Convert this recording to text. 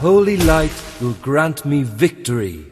Holy light will grant me victory.